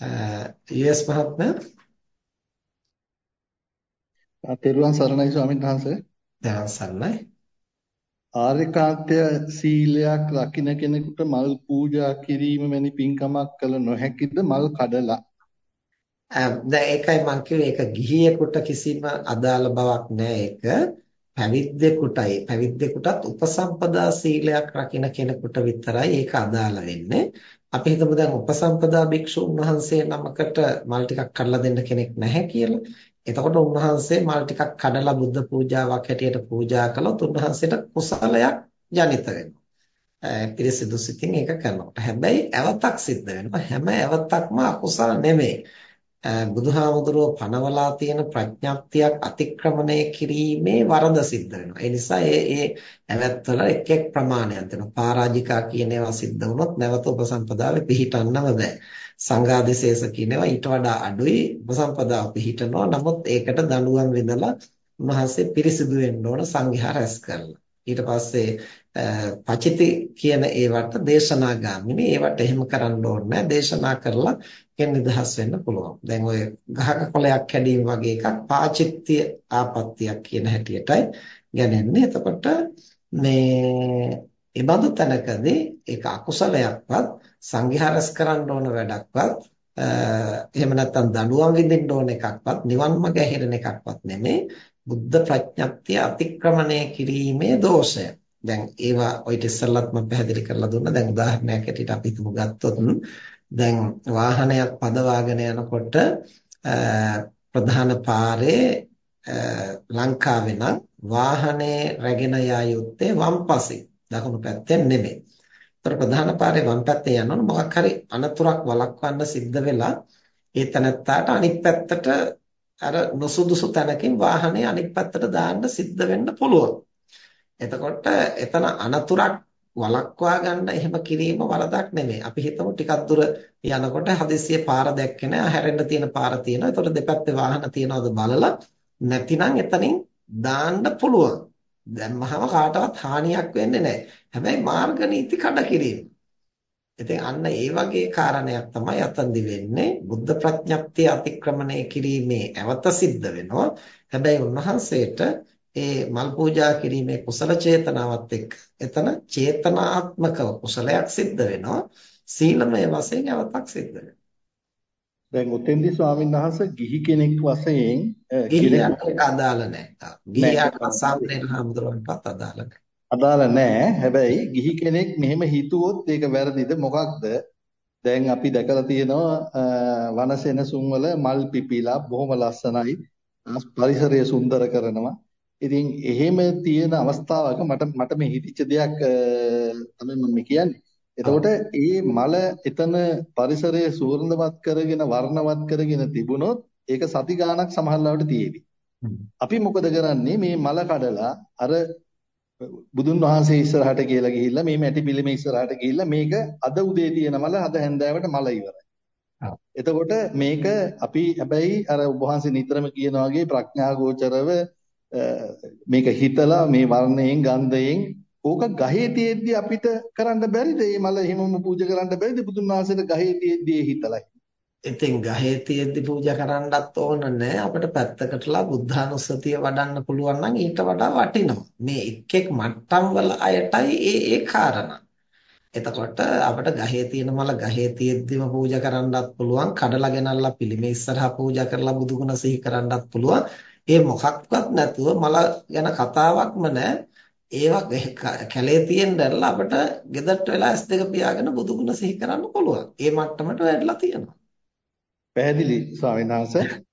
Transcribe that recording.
යස් මහත්මයා තෙරුවන් සරණයි ස්වාමීන් වහන්සේ. තෙරුවන් සරණයි. ආර්යකාන්තය සීලයක් රකින්න කෙනෙකුට මල් පූජා කිරීම වැනි පින්කමක් කළ නොහැකිද මල් කඩලා? දැන් ඒකයි මම කිව්වේ ඒක ගිහියෙකුට කිසිම අදාළ බවක් නැහැ ඒක. පැවිද්දෙකුටයි පැවිද්දෙකුටත් උපසම්පදා සීලයක් රකින්න කෙනෙකුට විතරයි ඒක අදාළ වෙන්නේ. අපි හිතමු දැන් උපසම්පදා භික්ෂුන් වහන්සේ නමකට මල් ටිකක් කඩලා දෙන්න කෙනෙක් නැහැ කියලා. එතකොට උන්වහන්සේ මල් ටිකක් කඩලා බුද්ධ පූජාවක් හැටියට පූජා කළොත් උන්වහන්සේට කුසලයක් ජනිත වෙනවා. පිරිසිදු සිතින් ඒක කරනකොට. හැබැයි ඇවතක් සිද්ධ වෙනවා. හැම ඇවතක්ම අකුසල නෙමෙයි. බුදුහාමුදුරුව පනවලා තියෙන ප්‍රඥාප්තියක් අතික්‍රමණය කිරීමේ වරද සිද්ධ වෙනවා. ඒ නිසා ඒ ඒ ඇවැත්වල එක් එක් ප්‍රමාණයක් දෙනවා. පරාජිකා කියන ඒවා සිද්ධ වුණොත් නැවත උපසම්පදාවේ පිහිටන්නම බෑ. සංඝාදිශේෂ කියන ඒවා ඊට වඩා අඩුයි උපසම්පදාව පිහිටනවා. නමුත් ඒකට දඬුවම් විඳලා උන්වහන්සේ පිරිසිදු වෙන්න ඕන සංඝයා රැස් කරලා. ඊට පස්සේ පචිති කියන ඒවට දේශනාගාමිනී ඒවට එහෙම කරන්න ඕනේ නැහැ. දේශනා කරලා කෙන් නිදහස් වෙන්න පුළුවන්. දැන් ඔය ගහක කොලයක් කැඩීම වගේ එකක් පාචිත්‍ය ආපත්‍යක් කියන හැටියටයි ගණන්නේ. එතකොට මේ ඒබඳු තැනකදී ඒක අකුසලයක්වත් සංඝහරස් කරන්න ඕන වැඩක්වත් එහෙම නැත්නම් දඬුවම් විඳින්න ඕන එකක්වත් නිවන් මඟ ඇහෙරෙන එකක්වත් නෙමෙයි බුද්ධ ප්‍රඥප්තිය අතික්‍රමණය කිරීමේ දෝෂය. දැන් ඒවා ඔය ඉස්සෙල්ලත් මම පැහැදිලි කරලා දුන්නා. දැන් උදාහරණයක් ඇටියට අපි හිතමු ගත්තොත් දැන් වාහනයක් පදවාගෙන යනකොට ප්‍රධාන පාරේ ලංකාවේ නම් වාහනේ රැගෙන යා යුත්තේ වම් පසේ දකුණු පැත්තෙන් නෙමෙයි. ඒතර ප්‍රධාන පාරේ වම් පැත්තේ යනවනම් මොකක් හරි අනතුරක් වළක්වන්න සිද්ධ වෙලා ඒ තැනත්තාට අනිත් පැත්තට අර නොසුදුසු තැනකින් වාහනේ අනිත් පැත්තට දාන්න සිද්ධ වෙන්න පුළුවන්. එතකොට එතන අනතුරක් වළක්වා ගන්න එහෙම කිරීම වරදක් නෙමෙයි. අපි හිතමු ටිකක් දුර යනකොට හදිස්සියේ පාර දැක්කේ නැහැ. හැරෙන්න තියෙන පාර තියෙනවා. ඒතකොට දෙපැත්තේ වාහන තියනවද බලලා නැතිනම් එතනින් දාන්න පුළුවන්. දැම්මහම කාටවත් හානියක් වෙන්නේ නැහැ. හැබැයි මාර්ග නීති කඩ කිරීම. ඉතින් අන්න ඒ වගේ කාරණයක් තමයි අතන්දි වෙන්නේ. බුද්ධ ප්‍රඥප්තිය අතික්‍රමණය කිරීමේ ඇවත සිද්ධ වෙනවා. හැබැයි උන්වහන්සේට ඒ මල් පූජා කිරීමේ කුසල චේතනාවත් එක්ක එතන චේතනාත්මකව කුසලයක් සිද්ධ වෙනවා සීලමය වශයෙන් යවතක් සිද්ධ වෙනවා දැන් උතෙන්දි ස්වාමීන් වහන්සේ ගිහි කෙනෙක් වශයෙන් ගිහියට අදාළ නැහැ. ගිහියට සාම්ප්‍රේණ හඳුරන්නටත් අදාළ නැහැ. අදාළ නැහැ. හැබැයි ගිහි කෙනෙක් මෙහෙම හිතුවොත් ඒක වැරදිද මොකක්ද? දැන් අපි දැකලා තියෙනවා වනසෙනසුන් වල මල් පිපිලා බොහොම ලස්සනයි. පරිසරය සුන්දර කරනවා. ඉතින් එහෙම තියෙන අවස්ථාවක මට මට මේ හිතිච්ච දෙයක් තමයි මම කියන්නේ. එතකොට මේ මල එතන පරිසරයේ සූර්ණවත් කරගෙන වර්ණවත් කරගෙන තිබුණොත් ඒක සති ගාණක් සමහරවට තියෙවි. අපි මොකද කරන්නේ මේ මල කඩලා අර බුදුන් වහන්සේ ඉස්සරහට කියලා ගිහිල්ලා මේ මැටි පිළිම ඉස්සරහට ගිහිල්ලා මේක අද උදේ තියෙන මල අද හැන්දෑවට මල ඉවරයි. එතකොට මේක අපි හැබැයි අර ඔබ වහන්සේ නිතරම කියන වගේ ප්‍රඥා ගෝචරව මේක හිතලා මේ වර්ණයෙන් ගන්ධයෙන් ඕක ගහේ තියෙද්දි අපිට කරන්න බැරිද? මේ මල එහෙමම පූජා කරන්න බැරිද? බුදුන් වහන්සේට ගහේ තියෙද්දි හිතලයි ඉතින් ගහේ තියෙද්දි පූජා කරන්නත් ඕන නෑ අපිට පැත්තකටලා බුද්ධානුස්සතිය වඩන්න පුළුවන් නම් ඊට වඩා වටිනවා මේ එක් එක් මට්ටම් වල අයටයි ඒ ඒ කාරණා එතකොට අපිට ගහේ තියෙන මල ගහේ තියෙද්දිම පූජා කරන්නත් පුළුවන් කඩලා ගෙනල්ලා පිළිමේ ඉස්සරහා පූජා කරලා බුදුගුණ සිහි කරන්නත් පුළුවන් ඒ මොකක්වත් නැතුව මල ගැන කතාවක්ම නැහැ. ඒවා කැලේ තියෙන දැරලා අපිට ගෙදරට වෙලා S2 පියාගෙන බුදුගුණ සිහි කරන්න පුළුවන්. ඒ මට්ටමට වැඩිලා තියෙනවා. පැහැදිලි ස්වාමීන් වහන්සේ.